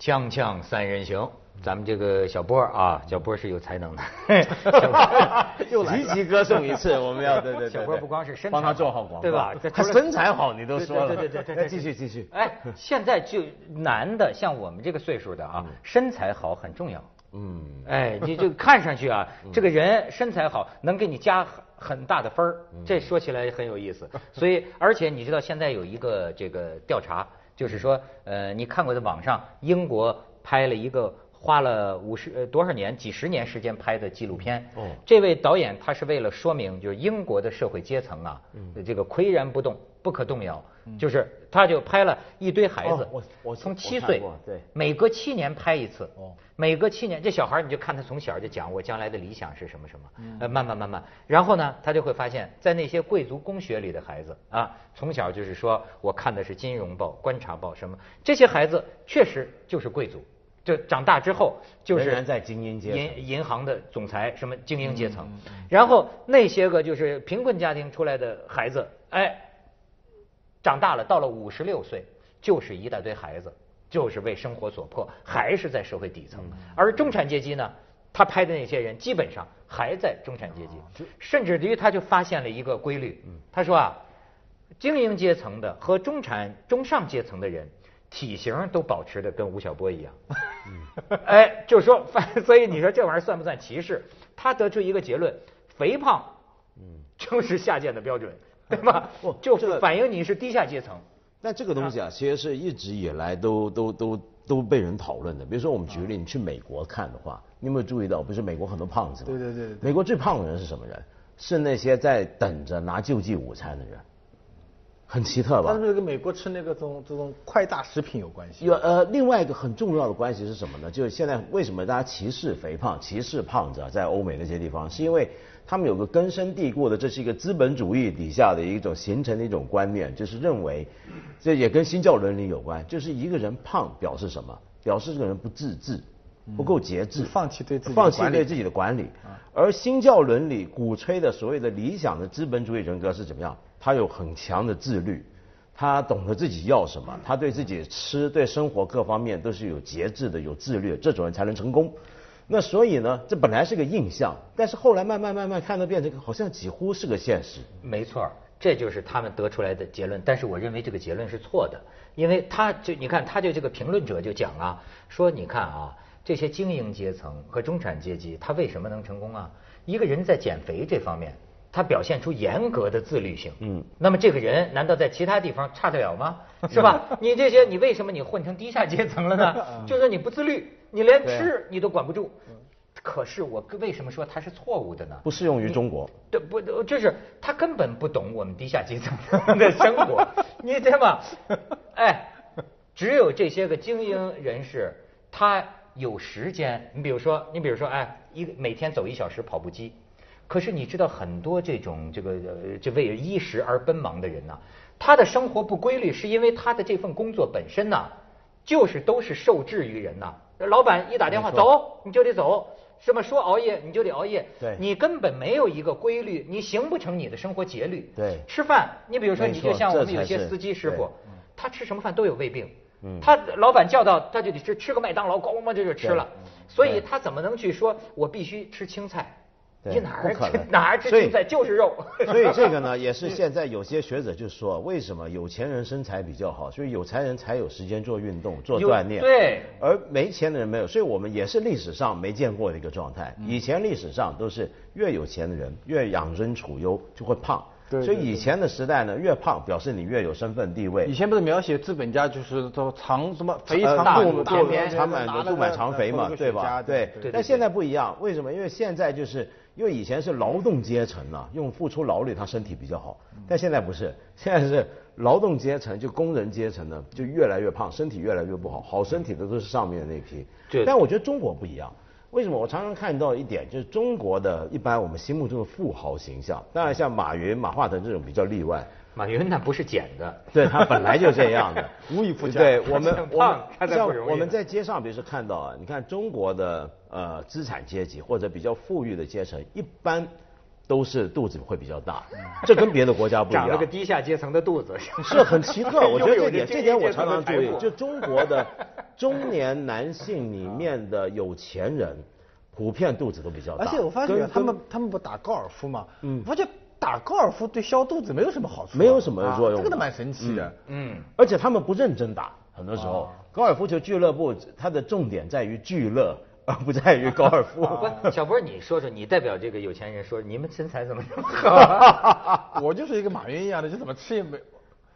锵锵三人行，咱们这个小波啊，小波是有才能的，又来集集歌颂一次，我们要对对对。小波不光是身材帮他做好广告，对吧？他身材好，你都说了。对对对对，继续继续。哎，现在就男的，像我们这个岁数的啊，身材好很重要。嗯。哎，你就看上去啊，这个人身材好，能给你加很大的分儿。这说起来很有意思。所以，而且你知道，现在有一个这个调查，就是说，呃，你看过的网上，英国拍了一个。花了五十呃多少年几十年时间拍的纪录片，这位导演他是为了说明，就是英国的社会阶层啊，这个岿然不动，不可动摇，就是他就拍了一堆孩子，我我从七岁，对。每隔七年拍一次，每隔七年这小孩你就看他从小就讲我将来的理想是什么什么，呃慢慢慢慢，然后呢他就会发现，在那些贵族公学里的孩子啊，从小就是说我看的是《金融报》《观察报》什么，这些孩子确实就是贵族。就长大之后就是在精英阶层，银银行的总裁什么精英阶层，然后那些个就是贫困家庭出来的孩子，哎，长大了到了五十六岁，就是一大堆孩子，就是为生活所迫，还是在社会底层。而中产阶级呢，他拍的那些人基本上还在中产阶级，甚至于他就发现了一个规律，他说啊，精英阶层的和中产中上阶层的人。体型都保持的跟吴晓波一样，哎，就说，所以你说这玩意儿算不算歧视？他得出一个结论：肥胖，嗯，就是下贱的标准，对吧？就反映你是低下阶层。那这个东西啊，其实是一直以来都都都都被人讨论的。比如说，我们举个例，你去美国看的话，你有没有注意到？不是美国很多胖子吗？对对对。美国最胖的人是什么人？是那些在等着拿救济午餐的人。很奇特吧？是不是跟美国吃那个种这种快大食品有关系？有呃，另外一个很重要的关系是什么呢？就是现在为什么大家歧视肥胖、歧视胖子啊？在欧美那些地方，是因为他们有个根深蒂固的，这是一个资本主义底下的一种形成的一种观念，就是认为这也跟新教伦理有关，就是一个人胖表示什么？表示这个人不自制，不够节制，放弃对自己放弃对自己的管理。而新教伦理鼓吹的所谓的理想的资本主义人格是怎么样？他有很强的自律，他懂得自己要什么，他对自己吃、对生活各方面都是有节制的、有自律，这种人才能成功。那所以呢，这本来是个印象，但是后来慢慢慢慢看到变成好像几乎是个现实。没错，这就是他们得出来的结论。但是我认为这个结论是错的，因为他就你看，他就这个评论者就讲啊，说你看啊，这些精英阶层和中产阶级，他为什么能成功啊？一个人在减肥这方面。他表现出严格的自律性，嗯，那么这个人难道在其他地方差得了吗？是吧？你这些你为什么你混成低下阶层了呢？就是你不自律，你连吃你都管不住。可是我为什么说他是错误的呢？不适用于中国。对，不，就是他根本不懂我们低下阶层 的生活。你对吧？哎，只有这些个精英人士，他有时间。你比如说，你比如说，哎，一每天走一小时跑步机。可是你知道很多这种这个呃，就为衣食而奔忙的人呢，他的生活不规律，是因为他的这份工作本身呢，就是都是受制于人呐。老板一打电话走，你就得走，什么说熬夜你就得熬夜，对，你根本没有一个规律，你形不成你的生活节律。对，吃饭，你比如说你就像我们有些司机师傅，他吃什么饭都有胃病，他老板叫到他就得吃吃个麦当劳，咣咣就就吃了，所以他怎么能去说我必须吃青菜？你哪儿哪儿吃青菜就是肉，所以这个呢，也是现在有些学者就说，为什么有钱人身材比较好，所以有钱人才有时间做运动、做锻炼，对，而没钱的人没有，所以我们也是历史上没见过的一个状态。以前历史上都是越有钱的人越养尊处优就会胖，所以以前的时代呢，越胖表示你越有身份地位。以前不是描写资本家就是都长什么肥肠肚肚长满肚满肠肥嘛，对吧？对，但现在不一样，为什么？因为现在就是。因为以前是劳动阶层呢，用付出劳力，他身体比较好。但现在不是，现在是劳动阶层，就工人阶层呢，就越来越胖，身体越来越不好。好身体的都是上面那批。对。但我觉得中国不一样，为什么？我常常看到一点，就是中国的一般我们心目中的富豪形象，当然像马云、马化腾这种比较例外。马云那不是捡的，对他本来就这样的，无以复加。对我们，我们像我们在街上，比如说看到啊，你看中国的呃资产阶级或者比较富裕的阶层，一般都是肚子会比较大，这跟别的国家不一样。长了个低下阶层的肚子，是很奇特。我觉得这点，这点我常常注意。就中国的 中年男性里面的有钱人，普遍肚子都比较大。而且我发现他们他们不打高尔夫吗？嗯，发现打高尔夫对消肚子没有什么好处，没有什么作用。这个都蛮神奇的。嗯，而且他们不认真打，很多时候高尔夫球俱乐部它的重点在于俱乐。不在于高尔夫。不，小波，你说说，你代表这个有钱人说，你们身材怎么样？我就是一个马云一样的，就怎么吃也没。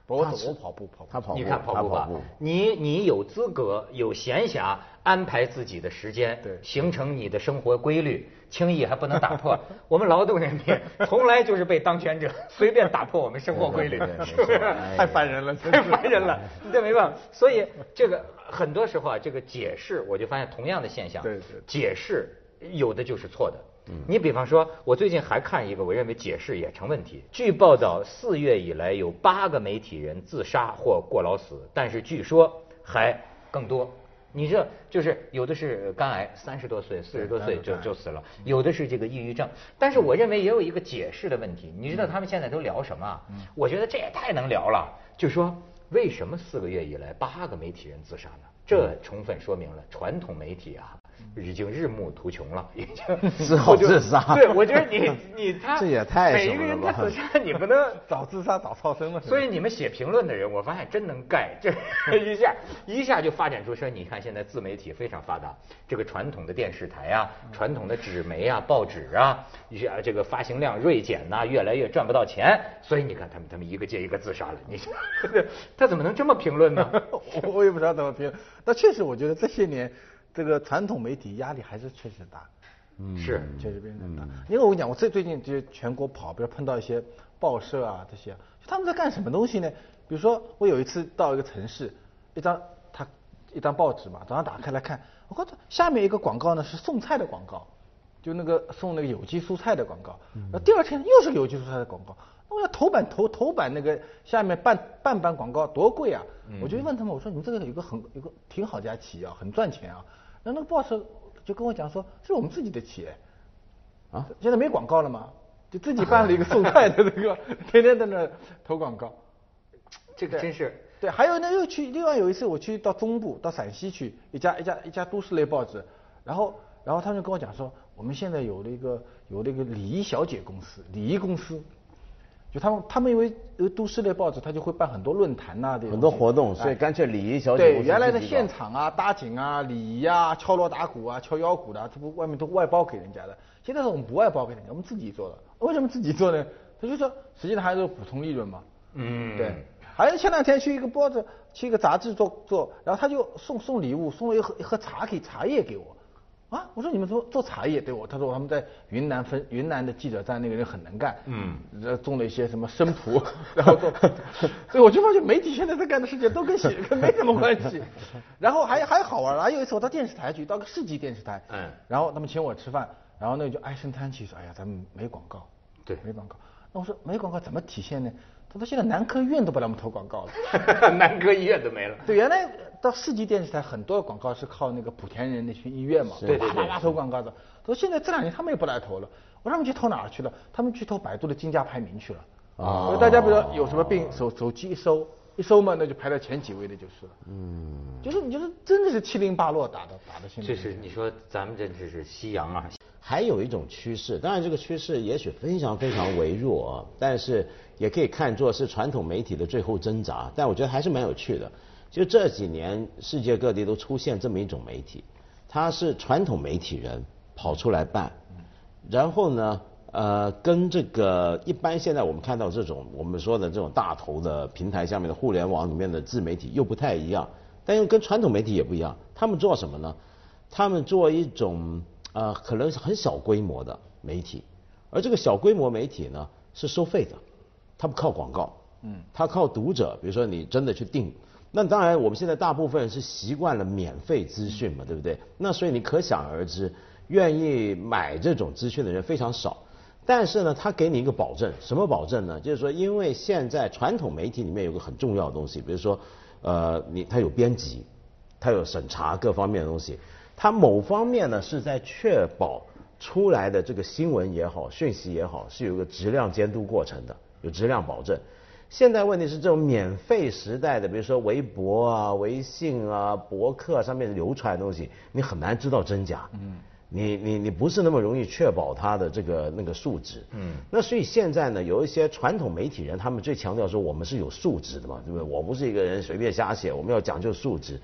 我走，我跑步跑，他跑步，你看跑步吧，你你有资格有闲暇安排自己的时间，对，形成你的生活规律，轻易还不能打破。我们劳动人民从来就是被当权者随便打破我们生活规律，是不是？太烦人了，太烦人了，这没办法。所以这个很多时候啊，这个解释我就发现同样的现象，对对，解释有的就是错的。你比方说，我最近还看一个，我认为解释也成问题。据报道，四月以来有八个媒体人自杀或过劳死，但是据说还更多。你这就是有的是肝癌，三十多岁、四十多岁就就死了；有的是这个抑郁症。但是我认为也有一个解释的问题。你知道他们现在都聊什么？我觉得这也太能聊了。就说为什么四个月以来八个媒体人自杀呢？这充分说明了传统媒体啊。已经日暮途穷了，已经 只好自杀。对，我觉得你你他 这也太每一个人他自杀，你不能 早自杀早超生了。所以你们写评论的人，我发现真能盖，这一下一下就发展出说，你看现在自媒体非常发达，这个传统的电视台啊，传统的纸媒啊、报纸啊，一些这个发行量锐减呐，越来越赚不到钱。所以你看他们他们一个接一个自杀了，你他怎么能这么评论呢？我也不知道怎么评。那确实，我觉得这些年。这个传统媒体压力还是确实大，嗯，是确实变得大。因为我跟你讲，我最最近就全国跑，比如碰到一些报社啊这些，他们在干什么东西呢？比如说我有一次到一个城市，一张他一张报纸嘛，早上打开来看，我靠，下面一个广告呢是送菜的广告，就那个送那个有机蔬菜的广告。那第二天又是有机蔬菜的广告，那我要头版头头版那个下面半半版广告多贵啊！我就问他们，我说你们这个有个很有个挺好家企业啊，很赚钱啊。那那个 boss 就跟我讲说，是我们自己的企业，啊，现在没广告了嘛，就自己办了一个 送菜的那个，天天在那投广告，这个真是。对，还有呢，又去，另外有一次我去到中部，到陕西去，一家一家一家都市类报纸，然后然后他就跟我讲说，我们现在有了一个有了一个礼仪小姐公司，礼仪公司。就他们，他们因为呃都市类报纸，他就会办很多论坛呐，很多活动，所以干脆礼仪小姐对原来的现场啊、搭景啊、礼仪啊、敲锣打鼓啊、敲腰鼓的，这不外面都外包给人家的。现在是我们不外包给人家，我们自己做的。为什么自己做呢？他就说，实际上还是补充利润嘛。嗯，对。还有前两天去一个报纸，去一个杂志做做，然后他就送送礼物，送了一盒一盒茶给茶叶给我。啊，我说你们做做茶叶对我，他说他们在云南分云南的记者站那个人很能干，嗯，种了一些什么生普，然后做，所以我就发现媒体现在在干的事情都跟写 跟没什么关系。然后还还好玩，还有一次我到电视台去，到个市级电视台，嗯，然后他们请我吃饭，然后那个就唉声叹气说，哎呀，咱们没广告，对，没广告。那我说没广告怎么体现呢？他说现在男科医院都不让我们投广告了，男科医院都没了。对，原来。到市级电视台，很多广告是靠那个莆田人那群医院嘛，对对对，投广告的。说现在这两年他们也不来投了，我让他们去投哪儿去了？他们去投百度的竞价排名去了。啊，大家比如说有什么病，手手机一搜，一搜嘛，那就排到前几位的就是了。嗯，就是你就是真的是七零八落打的打的。这是你说咱们这这是夕阳啊。还有一种趋势，当然这个趋势也许非常非常微弱，但是也可以看作是传统媒体的最后挣扎。但我觉得还是蛮有趣的。就这几年，世界各地都出现这么一种媒体，它是传统媒体人跑出来办，然后呢，呃，跟这个一般现在我们看到这种我们说的这种大头的平台下面的互联网里面的自媒体又不太一样，但又跟传统媒体也不一样。他们做什么呢？他们做一种呃，可能是很小规模的媒体，而这个小规模媒体呢是收费的，它不靠广告，嗯，它靠读者，比如说你真的去订。那当然，我们现在大部分人是习惯了免费资讯嘛，对不对？那所以你可想而知，愿意买这种资讯的人非常少。但是呢，他给你一个保证，什么保证呢？就是说，因为现在传统媒体里面有个很重要的东西，比如说，呃，你它有编辑，它有审查各方面的东西，它某方面呢是在确保出来的这个新闻也好，讯息也好，是有一个质量监督过程的，有质量保证。现在问题是这种免费时代的，比如说微博啊、微信啊、博客上面流传的东西，你很难知道真假。嗯。你你你不是那么容易确保它的这个那个数值。嗯。那所以现在呢，有一些传统媒体人，他们最强调说我们是有素质的嘛，对不对？我不是一个人随便瞎写，我们要讲究素质。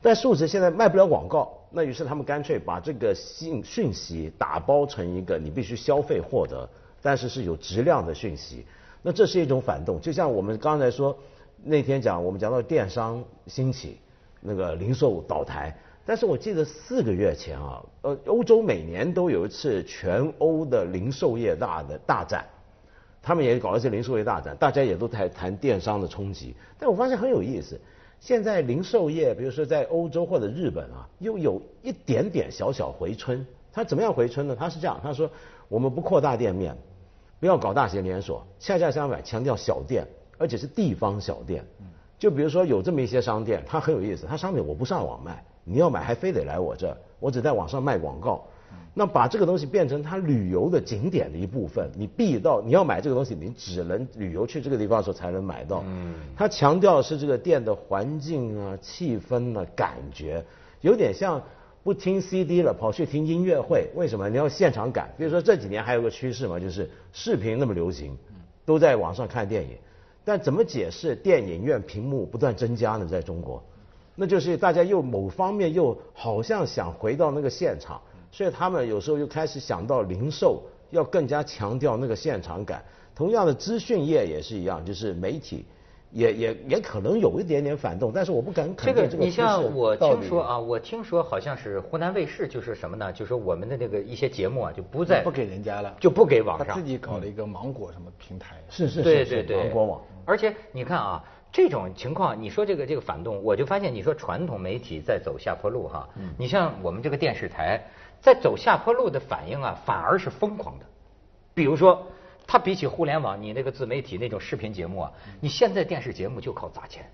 但素质现在卖不了广告，那于是他们干脆把这个信讯息打包成一个你必须消费获得，但是是有质量的讯息。那这是一种反动，就像我们刚才说那天讲，我们讲到电商兴起，那个零售倒台。但是我记得四个月前啊，呃，欧洲每年都有一次全欧的零售业大的大战，他们也搞一些零售业大战，大家也都在谈电商的冲击。但我发现很有意思。现在零售业，比如说在欧洲或者日本啊，又有一点点小小回春。他怎么样回春呢？他是这样，他说我们不扩大店面，不要搞大型连锁，恰恰相反，强调小店，而且是地方小店。就比如说有这么一些商店，它很有意思，它商品我不上网卖，你要买还非得来我这，我只在网上卖广告。那把这个东西变成它旅游的景点的一部分，你必到你要买这个东西，你只能旅游去这个地方的时候才能买到。嗯，他强调的是这个店的环境啊、气氛啊、感觉，有点像不听 CD 了，跑去听音乐会。为什么？你要现场感。比如说这几年还有个趋势嘛，就是视频那么流行，都在网上看电影。但怎么解释电影院屏幕不断增加呢？在中国，那就是大家又某方面又好像想回到那个现场。所以他们有时候又开始想到零售要更加强调那个现场感。同样的，资讯业也是一样，就是媒体也也也可能有一点点反动，但是我不敢肯定这个。你像我听说啊，我听说好像是湖南卫视，就是什么呢？就是我们的那个一些节目啊，就不在不给人家了，就不给网上。他自己搞了一个芒果什么平台。是是是是芒果网。而且你看啊，这种情况，你说这个这个反动，我就发现你说传统媒体在走下坡路哈。嗯。你像我们这个电视台。在走下坡路的反应啊，反而是疯狂的。比如说，它比起互联网，你那个自媒体那种视频节目啊，你现在电视节目就靠砸钱，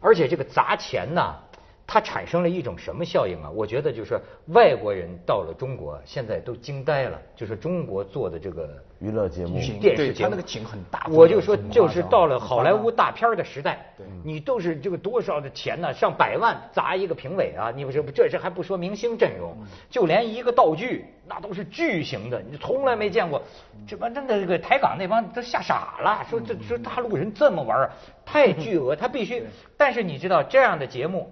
而且这个砸钱呢。它产生了一种什么效应啊？我觉得就是外国人到了中国，现在都惊呆了。就是中国做的这个娱乐节目、电视节目，那个景很大。我就说，就是到了好莱坞大片的时代，你都是这个多少的钱呢？上百万砸一个评委啊！你不是这这还不说明星阵容，就连一个道具那都是巨型的，你从来没见过。这帮真的这个台港那帮都吓傻了，说这说大陆人这么玩太 巨额，他必须。但是你知道这样的节目？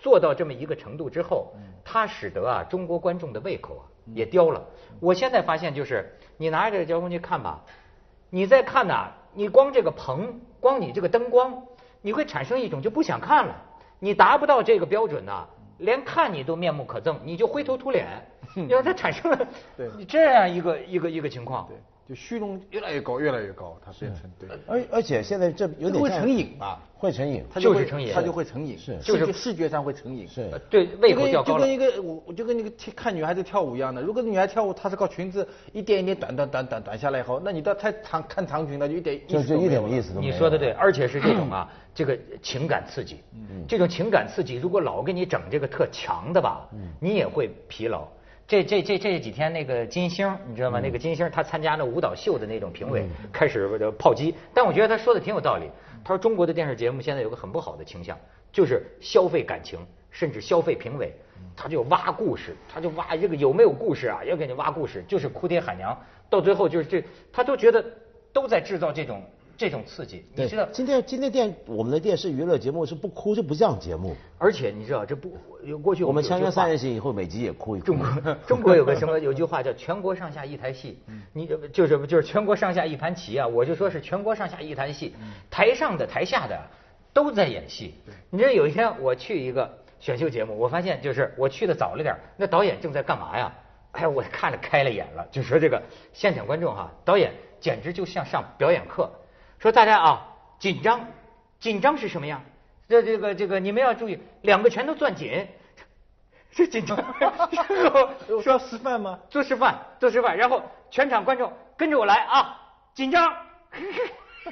做到这么一个程度之后，它使得啊中国观众的胃口啊也刁了。我现在发现就是，你拿着这个遥控器看吧，你再看呐，你光这个棚，光你这个灯光，你会产生一种就不想看了。你达不到这个标准呐，连看你都面目可憎，你就灰头土脸，因为它产生了这样一个一个一个情况。就虚荣越来越高，越来越高，它变成对。而而且现在这有点会成瘾吧？会成瘾，它就是成瘾，它就会成瘾，是就是视觉上会成瘾。是，对胃口就跟一个我，就跟那个看女孩子跳舞一样的。如果女孩跳舞，她是靠裙子一点一点短短短短短下来以后，那你到太长看长裙，那就一点就就一点意思都没有。你说的对，而且是这种啊，这个情感刺激，这种情感刺激，如果老给你整这个特强的吧，你也会疲劳。这这这这几天那个金星，你知道吗？那个金星他参加那舞蹈秀的那种评委开始炮击，但我觉得他说的挺有道理。他说中国的电视节目现在有个很不好的倾向，就是消费感情，甚至消费评委，他就挖故事，他就挖这个有没有故事啊？要给你挖故事，就是哭爹喊娘，到最后就是这，他都觉得都在制造这种。这种刺激，你知道？今天今天电我们的电视娱乐节目是不哭就不像节目，而且你知道这不有过去我们签约三人行以后每集也哭一哭。中国中国有个什么有句话叫全国上下一台戏，你就是就是全国上下一盘棋啊！我就说是全国上下一台戏，台上的台下的都在演戏。你知道有一天我去一个选秀节目，我发现就是我去的早了点，那导演正在干嘛呀？哎，我看着开了眼了，就说这个现场观众哈，导演简直就像上表演课。说大家啊，紧张，紧张是什么样？这这个这个你们要注意，两个拳头攥紧，这紧张。说示范吗？做示范，做示范，然后全场观众跟着我来啊，紧张。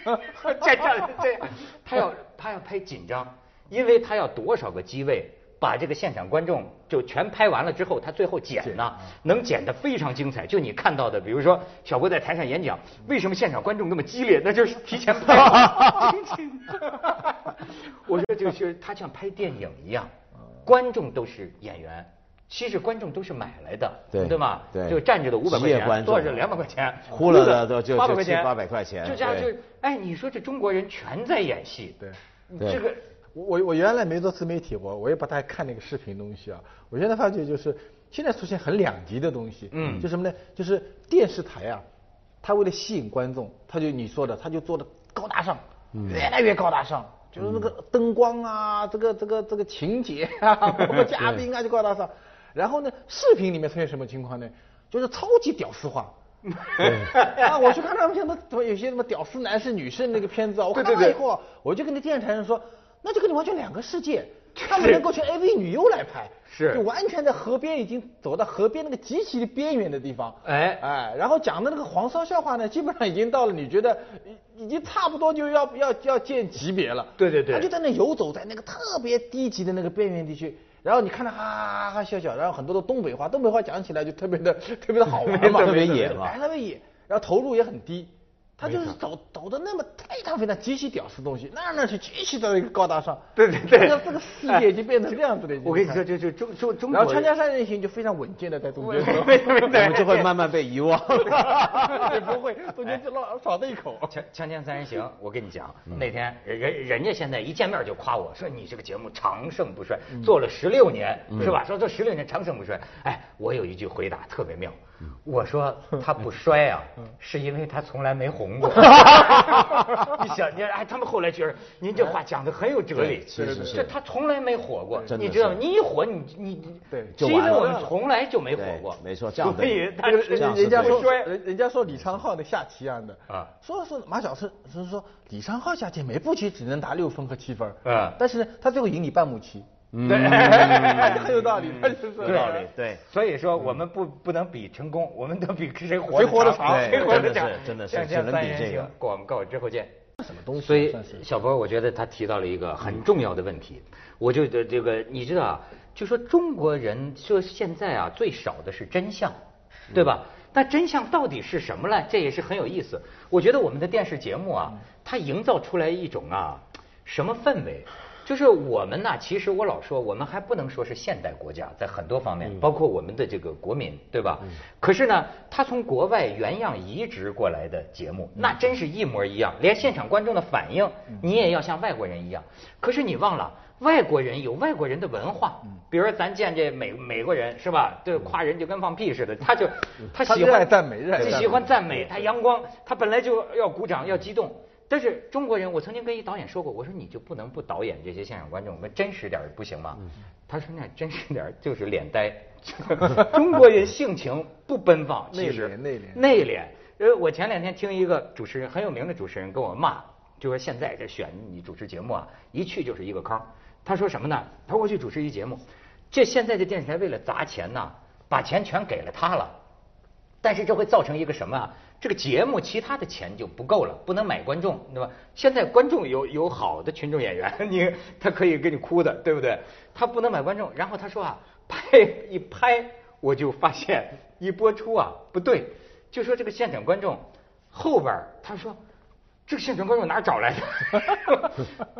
这样这样，他要他要拍紧张，因为他要多少个机位把这个现场观众就全拍完了之后，他最后剪呢，能剪得非常精彩。就你看到的，比如说小郭在台上演讲，为什么现场观众那么激烈？那就是提前拍。我说就是他像拍电影一样，观众都是演员。其实观众都是买来的，对对吗？对，就站着的五百块钱，坐着两百块钱，呼了的都就八百块钱，八百块钱，就这样就哎，你说这中国人全在演戏，对，这个我我原来没做自媒体，我我也不太看那个视频东西啊。我现在发觉就是现在出现很两极的东西，嗯，就什么呢？就是电视台啊，他为了吸引观众，他就你说的，他就做的高大上，越来越高大上，就是那个灯光啊，这个这个这个情节啊，包括 嘉宾啊，就高大上。然后呢，视频里面出现什么情况呢？就是超级屌丝化。啊，我去看他们现在怎么有些什么屌丝男士、女士那个片子啊，我看了以后，我就跟那电视台人说，那就跟你完全两个世界。他们能够去 AV 女优来拍，是，就完全在河边已经走到河边那个极其的边缘的地方。哎哎，然后讲的那个黄骚笑话呢，基本上已经到了你觉得已经差不多就要要要见级别了。对对对。他就在那游走在那个特别低级的那个边缘地区。然后你看他哈哈哈笑笑，然后很多的东北话，东北话讲起来就特别的特别的好玩嘛，特别野嘛，特别野，然后投入也很低。他就是走走的那么非常非常极其屌丝东西，那那是极其的一个高大上。对对对，这个这个世界已经变成这样子的。我跟你说，就就中中中国。然后锵锵三人行就非常稳健的在中间，我们就会慢慢被遗忘。也不会，中间就老少这一口。锵锵锵三人行，我跟你讲，那天人人家现在一见面就夸我说你这个节目长盛不衰，做了十六年是吧？说这十六年长盛不衰。哎，我有一句回答特别妙。我说他不衰啊，是因为他从来没红过。你想，你哎，他们后来觉得您这话讲的很有哲理，是是是，这他从来没火过，你知道吗？你一火，你你对，因为我们从来就没火过，没错，这样所以他人家说人人家说李昌镐的下棋一样的啊，说说马小是是说李昌镐下棋每步棋只能打六分和七分，嗯，但是呢，他最后赢你半目棋。对，很有道理，有道理。对，所以说我们不不能比成功，我们都比谁活谁活得长，谁活得长。真的是，真的，只能比这个。广告之后见。什么东西？所以小波，我觉得他提到了一个很重要的问题。我就这这个，你知道，就说中国人说现在啊，最少的是真相，对吧？那真相到底是什么呢？这也是很有意思。我觉得我们的电视节目啊，它营造出来一种啊，什么氛围？就是我们呢，其实我老说，我们还不能说是现代国家，在很多方面，包括我们的这个国民，对吧？可是呢，他从国外原样移植过来的节目，那真是一模一样，连现场观众的反应，你也要像外国人一样。可是你忘了，外国人有外国人的文化，比如说咱见这美美国人是吧？对，夸人就跟放屁似的，他就他喜欢赞美，他喜欢赞美，他阳光，他本来就要鼓掌要激动。但是中国人，我曾经跟一导演说过，我说你就不能不导演这些现场观众，我们真实点不行吗？他说那真实点就是脸呆。中国人性情不奔放，内敛内敛内敛。呃，我前两天听一个主持人很有名的主持人跟我骂，就说现在这选你主持节目啊，一去就是一个坑。他说什么呢？他说我去主持一节目，这现在的电视台为了砸钱呐，把钱全给了他了，但是这会造成一个什么啊？这个节目其他的钱就不够了，不能买观众，对吧？现在观众有有好的群众演员，你他可以给你哭的，对不对？他不能买观众。然后他说啊，拍一拍，我就发现一播出啊不对，就说这个现场观众后边他说。这个现场观众哪找来的？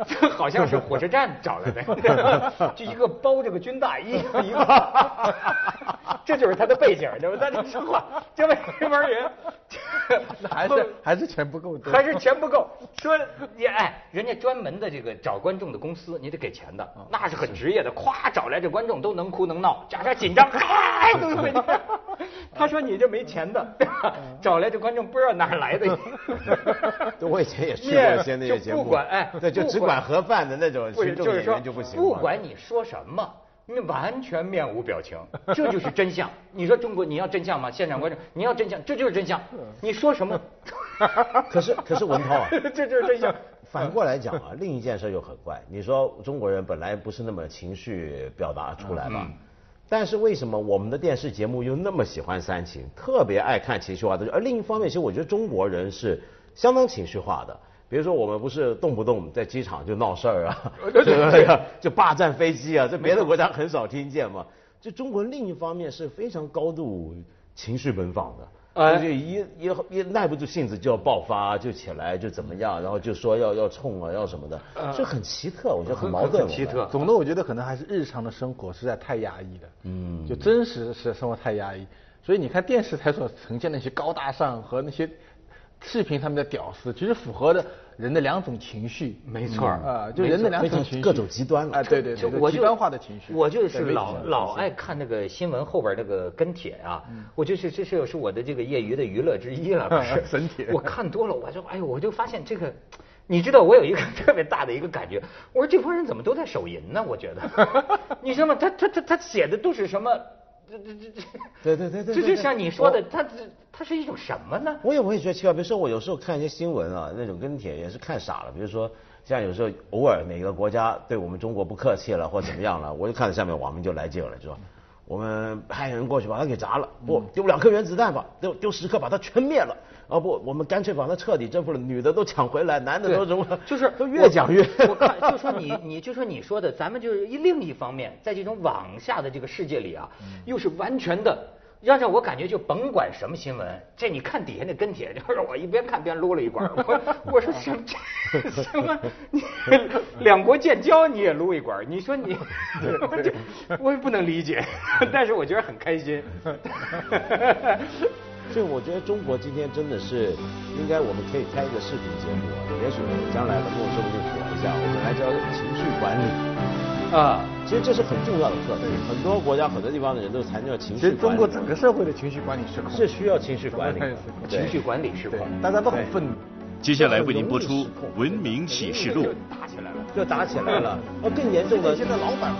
这 好像是火车站找来的，就一个包着个军大衣，一个，这就是他的背景，对吧？咱这说话，这位这帮人，还是还是钱不够，还是钱不够。说你哎，人家专门的这个找观众的公司，你得给钱的，那是很职业的。咵找来这观众都能哭能闹，加上紧张，都会。他说你这没钱的，找来这观众不知道哪来的。我以前也去过一些那些节目，不管哎，对，就只管盒饭的那种群众演员就不行。不管你说什么，你完全面无表情，这就是真相。你说中国你要真相吗？现场观众你要真相，这就是真相。你说什么？可是可是文涛啊，这就是真相。反过来讲啊，另一件事又很怪。你说中国人本来不是那么情绪表达出来嘛？但是为什么我们的电视节目又那么喜欢煽情，特别爱看情绪化的？而另一方面，其实我觉得中国人是。相当情绪化的，比如说我们不是动不动在机场就闹事儿啊，就 就霸占飞机啊，这别的国家很少听见嘛。就中国另一方面是非常高度情绪奔放的。啊，就一一一耐不住性子就要爆发，就起来就怎么样，然后就说要要冲啊，要什么的，就很奇特，我觉得很矛盾。很奇特。总的，我觉得可能还是日常的生活实在太压抑了。嗯。就真实是生活太压抑，所以你看电视台所呈现那些高大上和那些视频他们的屌丝，其实符合的。人的两种情绪，没错啊，就人的两种情绪，各种极端啊，对对对，极端化的情绪。我就是老老爱看那个新闻后边那个跟帖啊，我就是这是是我的这个业余的娱乐之一了，不是？神帖。我看多了，我就哎呦，我就发现这个，你知道我有一个特别大的一个感觉，我说这帮人怎么都在手淫呢？我觉得，你知道吗？他他他他写的都是什么？这这这这，对对对对，这就像你说的，它这它是一种什么呢？我也我也觉得奇怪，比如说我有时候看一些新闻啊，那种跟帖也是看傻了。比如说像有时候偶尔哪个国家对我们中国不客气了或怎么样了，我就看到下面网民就来劲了，就说我们派人过去把它给砸了，不丢两颗原子弹吧，丢丢十颗把它全灭了。啊不，我们干脆把它彻底征服了，女的都抢回来，男的都什么，就是都越讲越。我看就说你，你就说你说的，咱们就是一另一方面，在这种网下的这个世界里啊，又是完全的，让让我感觉就甭管什么新闻，这你看底下那跟帖，就是我一边看边撸了一管，我我说什么什么，你两国建交你也撸一管，你说你，我也不能理解，但是我觉得很开心。所以我觉得中国今天真的是应该，我们可以开一个视频节目，也许将来能够说不定火一下，我们来教情绪管理啊。其实这是很重要的课题，很多国家、很多地方的人都强调情绪。其实中国整个社会的情绪管理失控，是需要情绪管理，情绪管理失控，大家都很愤怒。接下来为您播出《文明启示录》。打起来了，又打起来了，呃更严重的，现在老板。